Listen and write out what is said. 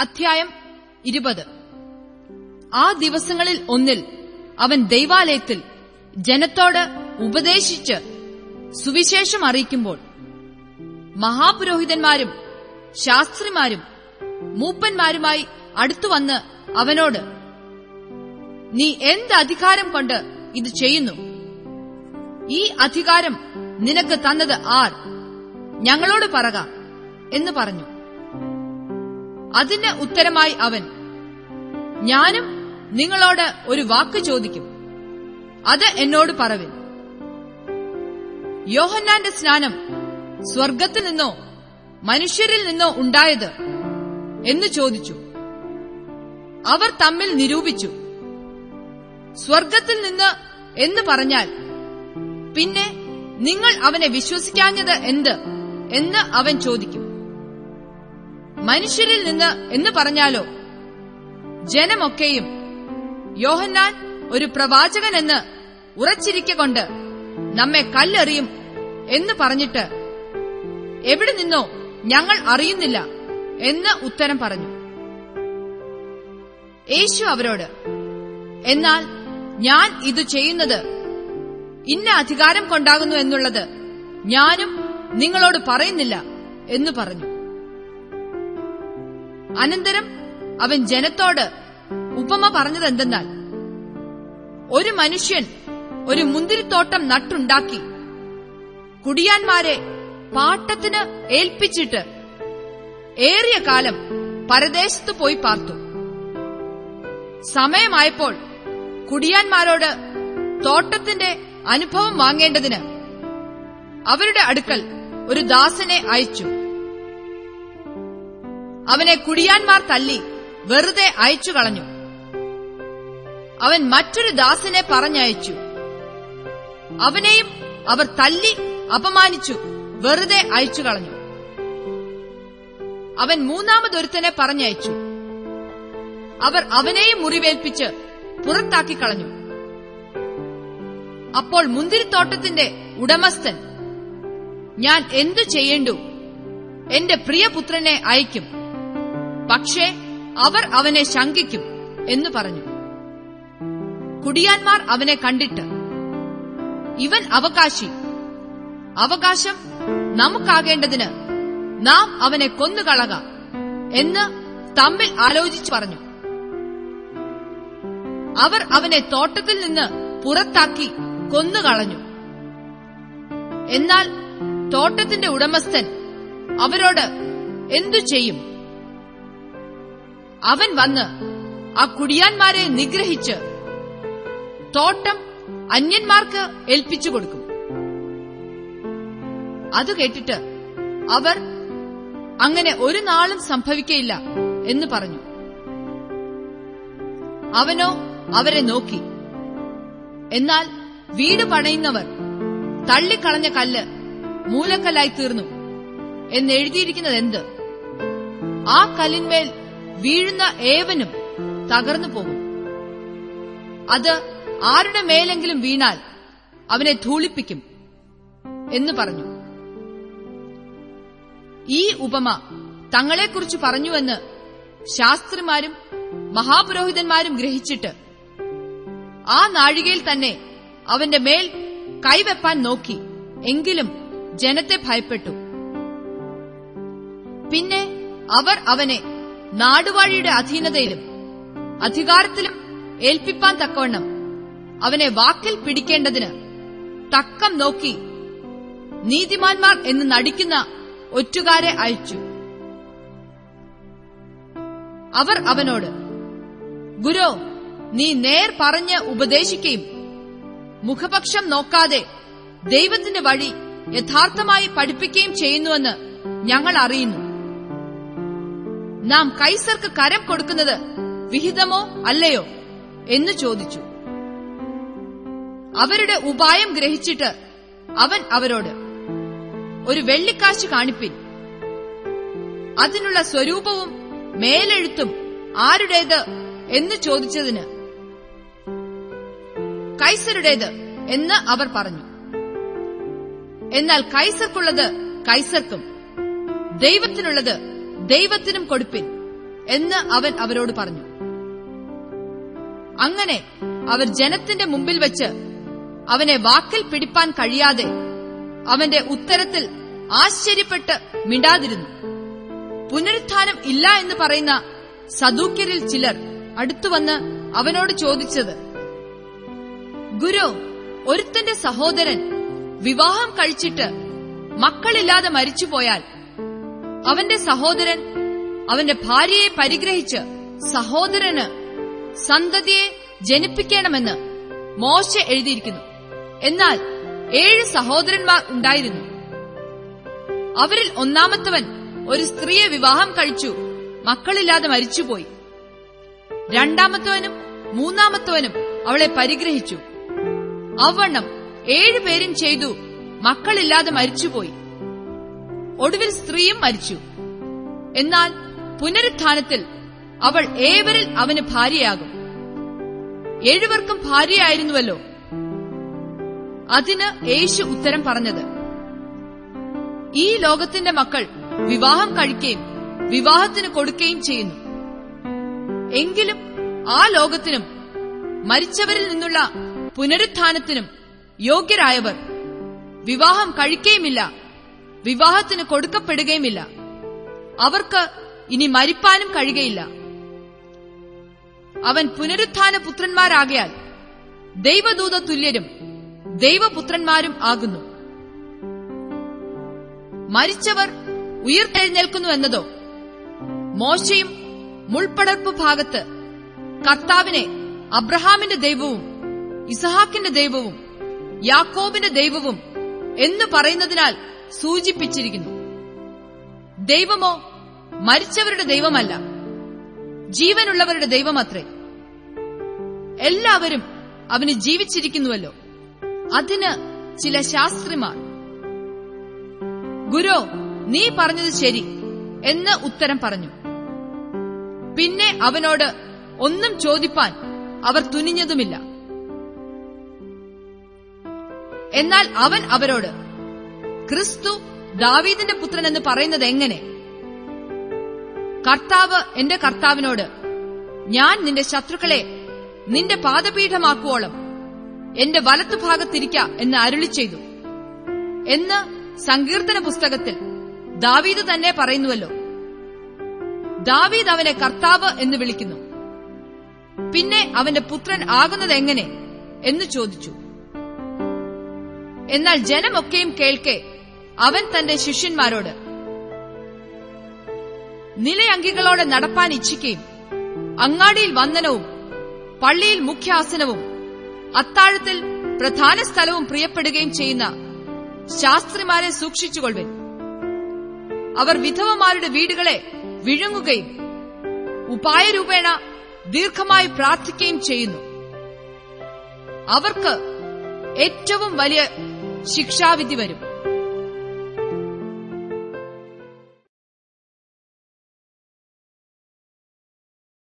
അധ്യായം ഇരുപത്. ആ ദിവസങ്ങളിൽ ഒന്നിൽ അവൻ ദൈവാലയത്തിൽ ജനത്തോട് ഉപദേശിച്ച് സുവിശേഷം അറിയിക്കുമ്പോൾ മഹാപുരോഹിതന്മാരും ശാസ്ത്രിമാരും മൂപ്പന്മാരുമായി അടുത്തുവന്ന് അവനോട് നീ എന്ത് അധികാരം കൊണ്ട് ഇത് ചെയ്യുന്നു? ഈ അധികാരം നിനക്ക് തന്നത് ആർ? ഞങ്ങളോട് പറക എന്ന് പറഞ്ഞു. അതിന് ഉത്തരമായി അവൻ ഞാനും നിങ്ങളോട് ഒരു വാക്ക് ചോദിക്കും. അത് എന്നോട് പറവിൻ. യോഹന്നാന്റെ സ്നാനം സ്വർഗത്തിൽ നിന്നോ മനുഷ്യരിൽ നിന്നോ ഉണ്ടായത് എന്ന് ചോദിച്ചു. അവർ തമ്മിൽ നിരൂപിച്ചു. സ്വർഗത്തിൽ നിന്ന് എന്ന് പറഞ്ഞാൽ പിന്നെ നിങ്ങൾ അവനെ വിശ്വസിക്കാഞ്ഞത് എന്ത്? എന്ന് അവൻ ചോദിക്കും. മനുഷ്യരിൽ നിന്ന് എന്ന് പറഞ്ഞാലോ? ജനമൊക്കെയും യോഹന്നാൻ ഒരു പ്രവാചകൻ എന്ന് ഉറച്ചിരിക്കൊണ്ട് നമ്മെ കല്ലെറിയും എന്ന് പറഞ്ഞിട്ട് എവിടെ നിന്നോ ഞങ്ങൾ അറിയുന്നില്ല എന്ന് ഉത്തരം പറഞ്ഞു. യേശു അവരോട് എന്നാൽ ഞാൻ ഇത് ചെയ്യുന്നത് ഇന്ന അധികാരം കൊണ്ടാകുന്നു എന്നുള്ളത് ഞാനും നിങ്ങളോട് പറയുന്നില്ല എന്ന് പറഞ്ഞു. അനന്തരം അവൻ ജനത്തോട് ഉപമ പറഞ്ഞതെന്തെന്നാൽ ഒരു മനുഷ്യൻ ഒരു മുന്തിരിത്തോട്ടം നട്ടുണ്ടാക്കി കുടിയാന്മാരെ പാട്ടത്തിന് ഏൽപ്പിച്ചിട്ട് ഏറിയ കാലം പരദേശത്ത് പോയി പാർത്തു. സമയമായപ്പോൾ കുടിയാന്മാരോട് തോട്ടത്തിന്റെ അനുഭവം വാങ്ങേണ്ടതിന് അവരുടെ അടുക്കൽ ഒരു ദാസനെ അയച്ചു. അവനെ കുടിയാന്മാർ തല്ലി വെറുതെ അയച്ചു കളഞ്ഞു. അവൻ മറ്റൊരു ദാസിനെ പറഞ്ഞയച്ചു. അവനെയും അവർ തല്ലി അപമാനിച്ചു വെറുതെ അയച്ചു കളഞ്ഞു. അവൻ മൂന്നാമതൊരുത്തനെ പറഞ്ഞയച്ചു. അവർ അവനെയും മുറിവേൽപ്പിച്ച് പുറത്താക്കി കളഞ്ഞു. അപ്പോൾ മുന്തിരിത്തോട്ടത്തിന്റെ ഉടമസ്ഥൻ ഞാൻ എന്തു ചെയ്യേണ്ടു? എന്റെ പ്രിയപുത്രനെ അയക്കും പക്ഷേ അവർ അവനെ ശങ്കിക്കും എന്ന് പറഞ്ഞു. കുടിയാന്മാർ അവനെ കണ്ടിട്ട് ഇവൻ അവകാശി. അവകാശം നമുക്കാകേണ്ടതിന് നാം അവനെ കൊന്നുകളക എന്ന് തമ്മിൽ ആലോചിച്ചു പറഞ്ഞു. അവർ അവനെ തോട്ടത്തിൽ നിന്ന് പുറത്താക്കി കൊന്നുകളഞ്ഞു. എന്നാൽ തോട്ടത്തിന്റെ ഉടമസ്ഥൻ അവരോട് എന്തു ചെയ്യും? അവൻ വന്ന് ആ കുടിയാന്മാരെ നിഗ്രഹിച്ച് തോട്ടം അന്യന്മാർക്ക് ഏൽപ്പിച്ചു കൊടുക്കും. അത് കേട്ടിട്ട് അവർ അങ്ങനെ ഒരു നാളും സംഭവിക്കയില്ല എന്ന് പറഞ്ഞു. അവനോ അവരെ നോക്കി. എന്നാൽ വീട് പണയുന്നവർ തള്ളിക്കളഞ്ഞ കല്ല് മൂലക്കല്ലായി തീർന്നു. എന്നെഴുതിയിരിക്കുന്നത് എന്ത് ആ കല്ലിന്മേൽ വീഴുന്ന ഏവനും തകർന്നു പോകും. അത് ആരുടെ മേലെങ്കിലും വീണാൽ അവനെ ധൂളിപ്പിക്കും എന്ന് പറഞ്ഞു. ഈ ഉപമ തങ്ങളെക്കുറിച്ച് പറഞ്ഞുവെന്ന് ശാസ്ത്രിമാരും മഹാപുരോഹിതന്മാരും ഗ്രഹിച്ചിട്ട് ആ നാഴികയിൽ തന്നെ അവന്റെ മേൽ കൈവെപ്പാൻ നോക്കി എങ്കിലും ജനത്തെ ഭയപ്പെട്ടു. പിന്നെ അവർ അവനെ നാടുവാഴിയുടെ അധീനതയിലും അധികാരത്തിലും ഏൽപ്പിപ്പാൻ തക്കവണ്ണം അവനെ വാക്കിൽ പിടിക്കേണ്ടതിന് തക്കം നോക്കി നീതിമാന്മാർ എന്ന് നടിക്കുന്ന ഒറ്റുകാരെ അയച്ചു. അവർ അവനോട് ഗുരു നീ നേർ പറഞ്ഞ് ഉപദേശിക്കുകയും മുഖപക്ഷം നോക്കാതെ ദൈവത്തിന്റെ വഴി യഥാർത്ഥമായി പഠിപ്പിക്കുകയും ചെയ്യുന്നുവെന്ന് ഞങ്ങൾ അറിയുന്നു. നാം കൈസർക്ക് കരം കൊടുക്കുന്നത് വിഹിതമോ അല്ലയോ എന്ന് ചോദിച്ചു. അവരുടെ ഉപായം ഗ്രഹിച്ചിട്ട് അവൻ അവരോട് ഒരു വെള്ളിക്കാശ് കാണിപ്പിൻ. അതിനുള്ള സ്വരൂപവും മേലെഴുത്തും ആരുടേത് എന്ന് ചോദിച്ചതിന് കൈസരുടേത് എന്ന് അവർ പറഞ്ഞു. എന്നാൽ കൈസർക്കുള്ളത് കൈസർക്കും ദൈവത്തിനുള്ളത് ദൈവത്തിനും കൊടുപ്പിൻ എന്ന് അവൻ അവരോട് പറഞ്ഞു. അങ്ങനെ അവർ ജനത്തിന്റെ മുമ്പിൽ വെച്ച് അവനെ വാക്കിൽ പിടിപ്പാൻ കഴിയാതെ അവന്റെ ഉത്തരത്തിൽ ആശ്ചര്യപ്പെട്ട് മിണ്ടാതിരുന്നു. പുനരുത്ഥാനം ഇല്ല എന്ന് പറയുന്ന സദൂക്യരിൽ ചിലർ അടുത്തുവന്ന് അവനോട് ചോദിച്ചത് ഗുരു ഒരുത്തന്റെ സഹോദരൻ വിവാഹം കഴിച്ചിട്ട് മക്കളില്ലാതെ മരിച്ചുപോയാൽ അവന്റെ സഹോദരൻ അവന്റെ ഭാര്യയെ പരിഗ്രഹിച്ച് സഹോദരന് സന്തതിയെ ജനിപ്പിക്കണമെന്ന് മോശ എഴുതിയിരിക്കുന്നു. എന്നാൽ ഏഴ് സഹോദരന്മാർ ഉണ്ടായിരുന്നു. അവരിൽ ഒന്നാമത്തവൻ ഒരു സ്ത്രീയെ വിവാഹം കഴിച്ചു. മക്കളില്ലാതെ മരിച്ചുപോയി. രണ്ടാമത്തവനും മൂന്നാമത്തവനും അവളെ പരിഗ്രഹിച്ചു. അവണ്ണം ഏഴുപേരും ചെയ്തു. മക്കളില്ലാതെ മരിച്ചുപോയി. ഒടുവിൽ സ്ത്രീയും മരിച്ചു. എന്നാൽ പുനരുത്ഥാനത്തിൽ അവൾ ഏവരിൽ അവന് ഭാര്യയാകും. ഏഴുവർക്കും ഭാര്യയായിരുന്നുവല്ലോ. അതിന് യേശു ഉത്തരം പറഞ്ഞത് ഈ ലോകത്തിന്റെ മക്കൾ വിവാഹം കഴിക്കുകയും വിവാഹത്തിന് കൊടുക്കുകയും ചെയ്യുന്നു. എങ്കിലും ആ ലോകത്തിനും മരിച്ചവരിൽ നിന്നുള്ള പുനരുത്ഥാനത്തിനും യോഗ്യരായവർ വിവാഹം കഴിക്കുകയുമില്ല വിവാഹത്തിന് കൊടുക്കപ്പെടുകയുമില്ല. അവർക്ക് ഇനി മരിപ്പാനും കഴിയുകയില്ല. അവൻ പുനരുത്ഥാന പുത്രന്മാരാകയാൽ ദൈവദൂത തുല്യരും ദൈവപുത്രന്മാരും ആകുന്നു. മരിച്ചവർ ഉയർത്തെഴുന്നേൽക്കുന്നു എന്നതോ? മോശയും മുൾപ്പടർപ്പ് ഭാഗത്ത് കർത്താവിനെ അബ്രഹാമിന്റെ ദൈവവും ഇസഹാക്കിന്റെ ദൈവവും യാക്കോബിന്റെ ദൈവവും എന്ന് പറയുന്നതിനാൽ സൂചിപ്പിച്ചിരിക്കുന്നു. ദൈവമോ മരിച്ചവരുടെ ദൈവമല്ല. ജീവനുള്ളവരുടെ ദൈവമത്രേ. എല്ലാവരും അവന് ജീവിച്ചിരിക്കുന്നുവല്ലോ. അതിന് ചില ശാസ്ത്രിമാർ. ഗുരു നീ പറഞ്ഞത് ശരി എന്ന് ഉത്തരം പറഞ്ഞു. പിന്നെ അവനോട് ഒന്നും ചോദിപ്പാൻ അവർ തുനിഞ്ഞതുമില്ല. എന്നാൽ അവൻ അവരോട് ക്രിസ്തു ദാവീദിന്റെ പുത്രൻ എന്ന് പറയുന്നത് എങ്ങനെ? കർത്താവ് എന്റെ കർത്താവിനോട് ഞാൻ നിന്റെ ശത്രുക്കളെ നിന്റെ പാദപീഠമാക്കുവോളം എന്റെ വലത്തുഭാഗത്തിരിക്ക എന്ന് അരുളി ചെയ്തു. എന്ന് സങ്കീർത്തന പുസ്തകത്തിൽ ദാവീദ് തന്നെ പറയുന്നുവല്ലോ. ദാവീദ് അവനെ കർത്താവ് എന്ന് വിളിക്കുന്നു. പിന്നെ അവന്റെ പുത്രൻ ആകുന്നത് എങ്ങനെ? എന്ന് ചോദിച്ചു. എന്നാൽ ജനമൊക്കെയും കേൾക്കെ അവൻ തന്റെ ശിഷ്യന്മാരോട് നിലയങ്കികളോടെ നടപ്പാൻ ഇച്ഛിക്കുകയും അങ്ങാടിയിൽ വന്ദനവും പള്ളിയിൽ മുഖ്യാസനവും അത്താഴത്തിൽ പ്രധാന സ്ഥലവും പ്രിയപ്പെടുകയും ചെയ്യുന്ന ശാസ്ത്രിമാരെ സൂക്ഷിച്ചുകൊള്ളുവിൻ അവർ വിധവമാരുടെ വീടുകളെ വിഴുങ്ങുകയും ഉപായരൂപേണ ദീർഘമായി പ്രാർത്ഥിക്കുകയും ചെയ്യുന്നു. അവർക്ക് ഏറ്റവും വലിയ ശിക്ഷാവിധി വരും.